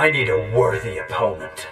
I need a worthy opponent.